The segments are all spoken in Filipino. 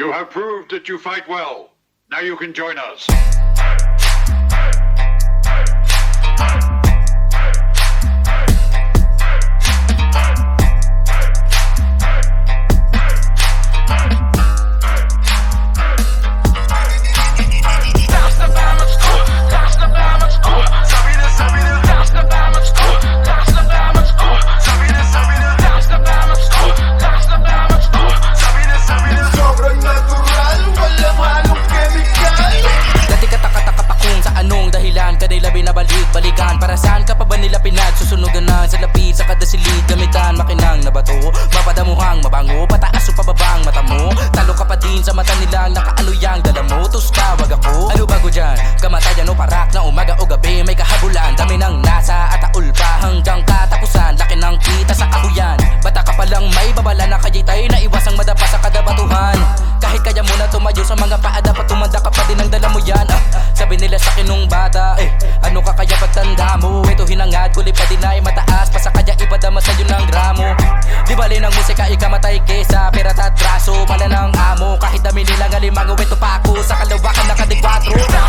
You have proved that you fight well. Now you can join us. Ano bago dyan? Kamatayan o parak na umaga o gabi May kahabulan. Dami ng nasa at taul pa Hanggang katapusan. Laki ng kita sa kahuyan Bata ka palang may babala na kayitay Na iwasang madapa sa kada batuhan Kahit kaya mo na tumayo sa mga paa Dapat tumanda ka pa din ang dala mo yan. Ah, Sabi nila sa akin nung bata Eh, ano ka kaya pagtanda mo? Ito hinangad, kuli pa din ay mataas Pa sa kaya ipadama sa'yo ng gramo Di bali ng musika, ikamatay kesa Pera at braso, pala ng amo. Kahit dami nilang alimango, ito pa ako Sa kalawakan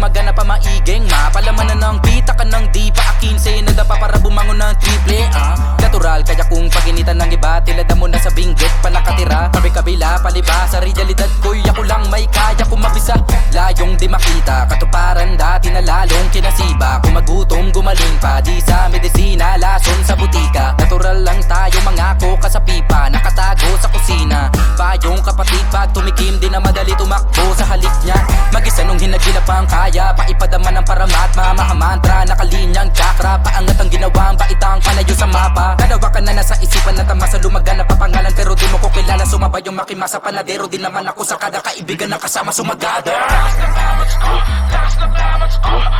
Kuminang para lumaga na pamaiging Mapalaman na ng pita ka ng di pa akinse Nagdapa para bumangon ng triple ah. Natural kaya kung paginitan ng iba Tilada mo na sa binggit pa nakatira. Kabi kabila palibas Sa realidad ko'y ako lang may kaya kung mabisa Layong di makita Katuparan dati na lalong kinasiba. Kung magutom gumaling pa Di sa medisina lason sa butika. Natural lang tayo mangako ka sa pipa Nakatago sa kusina. Payong kapatid pag tumikim Di na madali tumakbo sa halik niya Mag-isa nung hinagilap ang kaya Paipadama ng paramat. Mamahamantra Nakalinyang chakra. Paangat ang ginawang Baitang panayo sa mapa. Dalawa ka na nasa isipan na tama sa lumagan na papangalan. Pero di mo ko kilala Sumabay yung makimasa panadero. Di naman ako sa kada kaibigan na kasama sumagada.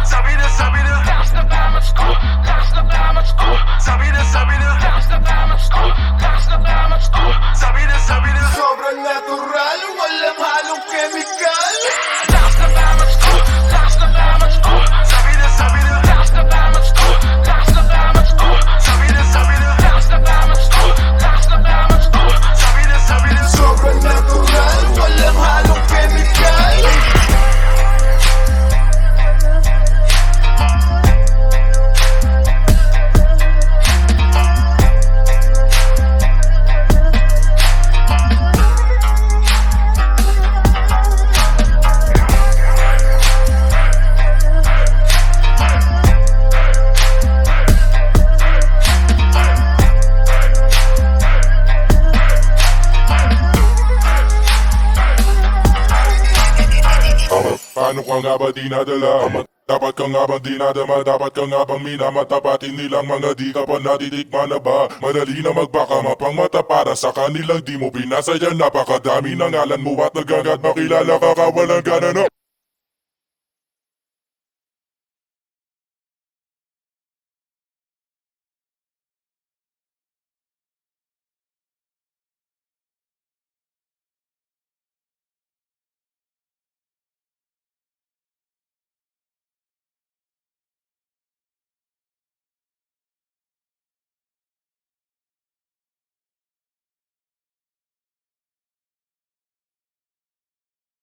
Sabi na, sabi na. Sabi na, sabi na Paano ka nga ba di nadala? Dapat ka nga bang dinadama, dapat ka nga bang minamatapatin nilang mga di ka pa natitikman na ba? Madali na magbaka mapang mata para sa kanilang di mo pinasaya Napakadami ng ngalan mo at nagagat makilala ka kawalang gana no?